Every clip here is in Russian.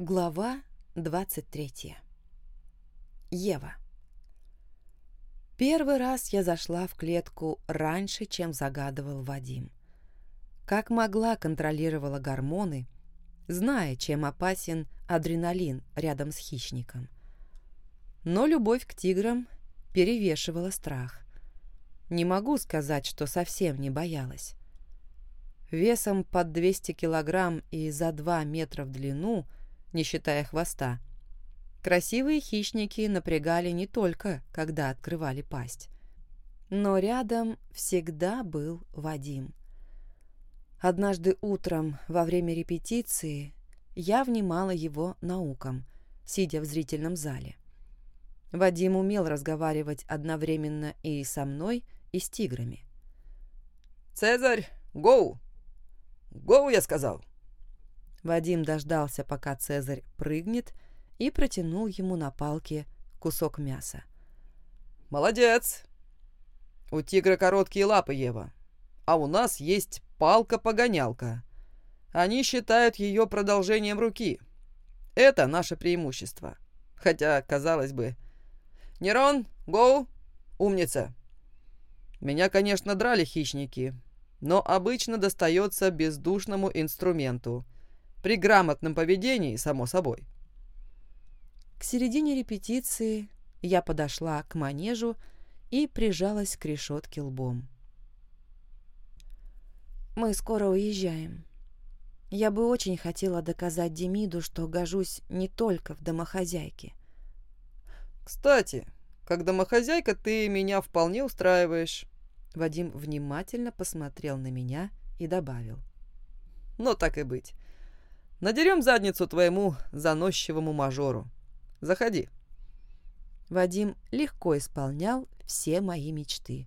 Глава 23. Ева. Первый раз я зашла в клетку раньше, чем загадывал Вадим. Как могла, контролировала гормоны, зная, чем опасен адреналин рядом с хищником. Но любовь к тиграм перевешивала страх. Не могу сказать, что совсем не боялась. Весом под 200 килограмм и за 2 метра в длину – не считая хвоста. Красивые хищники напрягали не только, когда открывали пасть. Но рядом всегда был Вадим. Однажды утром во время репетиции я внимала его наукам, сидя в зрительном зале. Вадим умел разговаривать одновременно и со мной, и с тиграми. «Цезарь, гоу! Гоу, я сказал!» Вадим дождался, пока Цезарь прыгнет, и протянул ему на палке кусок мяса. «Молодец! У тигра короткие лапы, Ева, а у нас есть палка-погонялка. Они считают ее продолжением руки. Это наше преимущество. Хотя, казалось бы... Нерон, гоу, умница! Меня, конечно, драли хищники, но обычно достается бездушному инструменту — при грамотном поведении, само собой. К середине репетиции я подошла к манежу и прижалась к решетке лбом. «Мы скоро уезжаем. Я бы очень хотела доказать Демиду, что гожусь не только в домохозяйке». «Кстати, как домохозяйка ты меня вполне устраиваешь». Вадим внимательно посмотрел на меня и добавил. «Ну, так и быть. Надерем задницу твоему заносчивому мажору. Заходи». Вадим легко исполнял все мои мечты.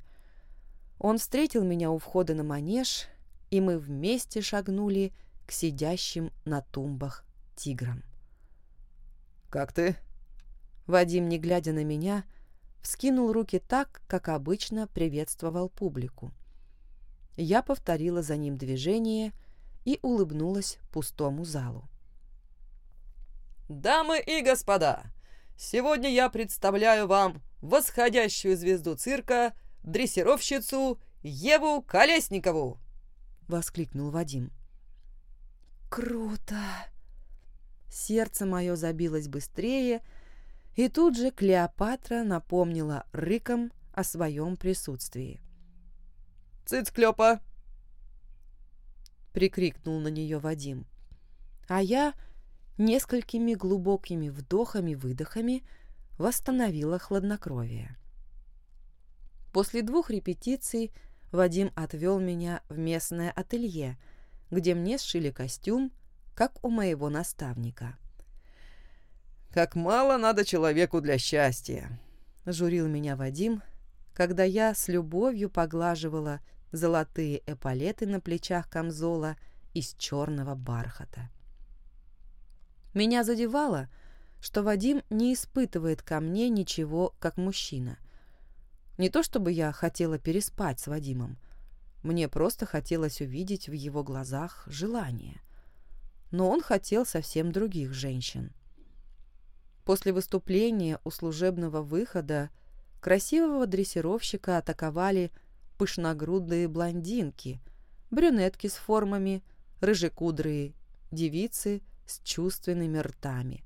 Он встретил меня у входа на манеж, и мы вместе шагнули к сидящим на тумбах тиграм. «Как ты?» Вадим, не глядя на меня, вскинул руки так, как обычно приветствовал публику. Я повторила за ним движение — и улыбнулась пустому залу. «Дамы и господа, сегодня я представляю вам восходящую звезду цирка, дрессировщицу Еву Колесникову!» — воскликнул Вадим. «Круто!» Сердце мое забилось быстрее, и тут же Клеопатра напомнила рыком о своем присутствии. «Цыц, Клёпа, — прикрикнул на нее Вадим. А я несколькими глубокими вдохами-выдохами восстановила хладнокровие. После двух репетиций Вадим отвел меня в местное ателье, где мне сшили костюм, как у моего наставника. «Как мало надо человеку для счастья!» — журил меня Вадим, когда я с любовью поглаживала золотые эполеты на плечах камзола из черного бархата. Меня задевало, что Вадим не испытывает ко мне ничего, как мужчина. Не то чтобы я хотела переспать с Вадимом, мне просто хотелось увидеть в его глазах желание. Но он хотел совсем других женщин. После выступления у служебного выхода красивого дрессировщика атаковали пышногрудые блондинки, брюнетки с формами, рыжекудрые девицы с чувственными ртами.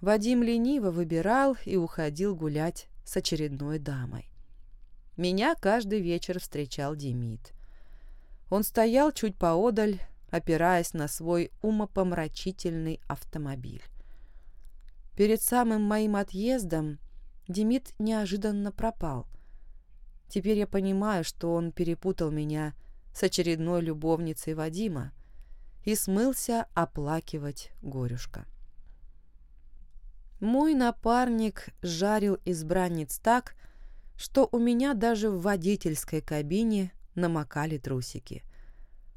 Вадим лениво выбирал и уходил гулять с очередной дамой. Меня каждый вечер встречал Демид. Он стоял чуть поодаль, опираясь на свой умопомрачительный автомобиль. Перед самым моим отъездом Демид неожиданно пропал — Теперь я понимаю, что он перепутал меня с очередной любовницей Вадима и смылся оплакивать горюшка. Мой напарник жарил избранниц так, что у меня даже в водительской кабине намокали трусики.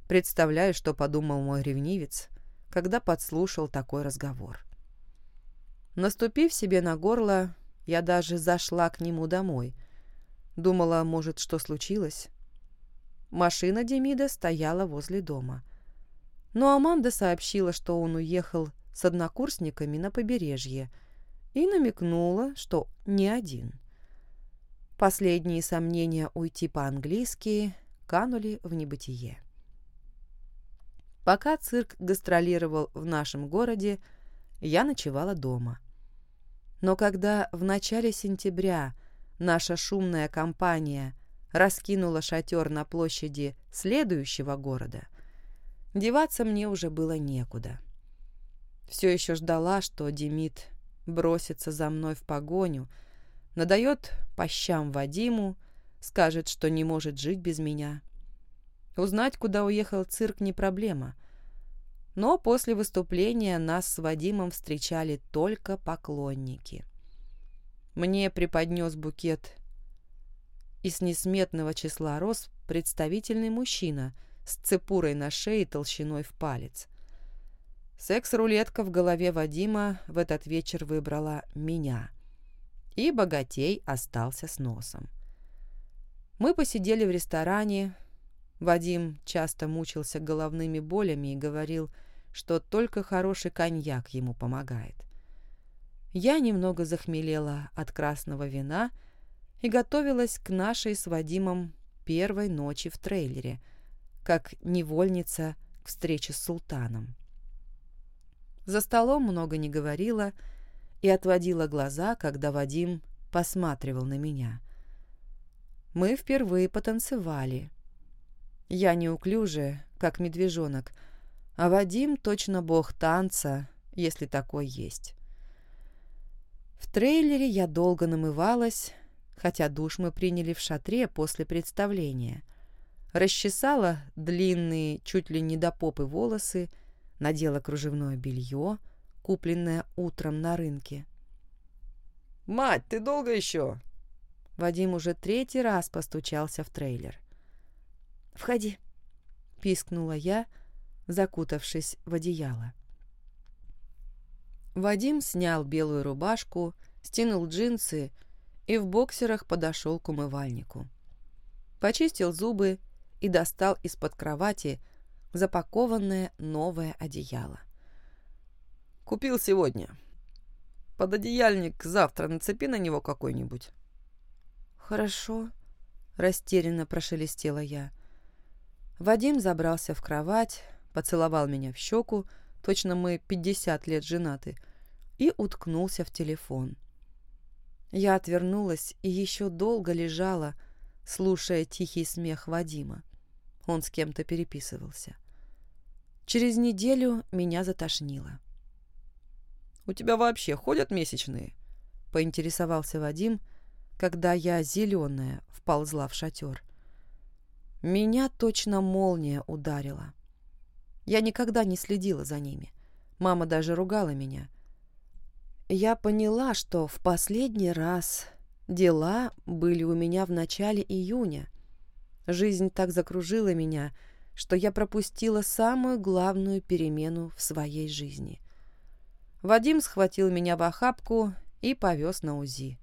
Представляю, что подумал мой ревнивец, когда подслушал такой разговор. Наступив себе на горло, я даже зашла к нему домой — Думала, может, что случилось. Машина Демида стояла возле дома. Но Аманда сообщила, что он уехал с однокурсниками на побережье и намекнула, что не один. Последние сомнения уйти по-английски канули в небытие. Пока цирк гастролировал в нашем городе, я ночевала дома. Но когда в начале сентября наша шумная компания раскинула шатер на площади следующего города, деваться мне уже было некуда. Все еще ждала, что Демид бросится за мной в погоню, надает по щам Вадиму, скажет, что не может жить без меня. Узнать, куда уехал цирк, не проблема. Но после выступления нас с Вадимом встречали только поклонники. Мне преподнес букет из несметного числа роз представительный мужчина с цепурой на шее толщиной в палец. Секс-рулетка в голове Вадима в этот вечер выбрала меня. И богатей остался с носом. Мы посидели в ресторане. Вадим часто мучился головными болями и говорил, что только хороший коньяк ему помогает. Я немного захмелела от красного вина и готовилась к нашей с Вадимом первой ночи в трейлере, как невольница к встрече с султаном. За столом много не говорила и отводила глаза, когда Вадим посматривал на меня. Мы впервые потанцевали. Я неуклюжая, как медвежонок, а Вадим точно бог танца, если такой есть. В трейлере я долго намывалась, хотя душ мы приняли в шатре после представления. Расчесала длинные, чуть ли не до попы волосы, надела кружевное белье, купленное утром на рынке. «Мать, ты долго еще?» Вадим уже третий раз постучался в трейлер. «Входи», — пискнула я, — закутавшись в одеяло. Вадим снял белую рубашку, стянул джинсы и в боксерах подошел к умывальнику. Почистил зубы и достал из-под кровати запакованное новое одеяло. «Купил сегодня. Пододеяльник завтра нацепи на него какой-нибудь». «Хорошо», — растерянно прошелестела я. Вадим забрался в кровать, поцеловал меня в щеку, точно мы 50 лет женаты, и уткнулся в телефон. Я отвернулась и еще долго лежала, слушая тихий смех Вадима. Он с кем-то переписывался. Через неделю меня затошнило. «У тебя вообще ходят месячные?» — поинтересовался Вадим, когда я, зеленая, вползла в шатер. Меня точно молния ударила. Я никогда не следила за ними. Мама даже ругала меня. Я поняла, что в последний раз дела были у меня в начале июня. Жизнь так закружила меня, что я пропустила самую главную перемену в своей жизни. Вадим схватил меня в охапку и повез на УЗИ.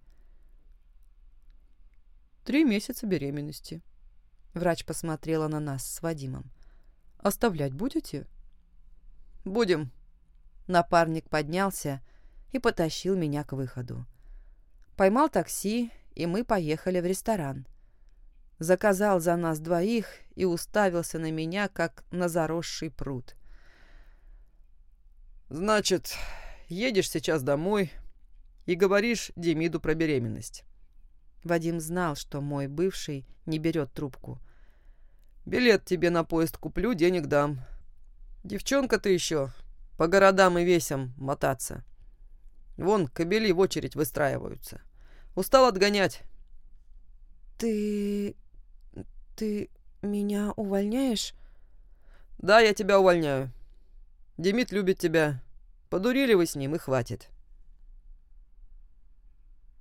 «Три месяца беременности». Врач посмотрела на нас с Вадимом. Оставлять будете?» «Будем». Напарник поднялся и потащил меня к выходу. Поймал такси, и мы поехали в ресторан. Заказал за нас двоих и уставился на меня, как на заросший пруд. «Значит, едешь сейчас домой и говоришь Демиду про беременность». Вадим знал, что мой бывший не берет трубку – Билет тебе на поезд куплю, денег дам. Девчонка ты еще, по городам и весям мотаться. Вон, кобели в очередь выстраиваются. Устал отгонять. Ты... ты меня увольняешь? Да, я тебя увольняю. Демид любит тебя. Подурили вы с ним, и хватит.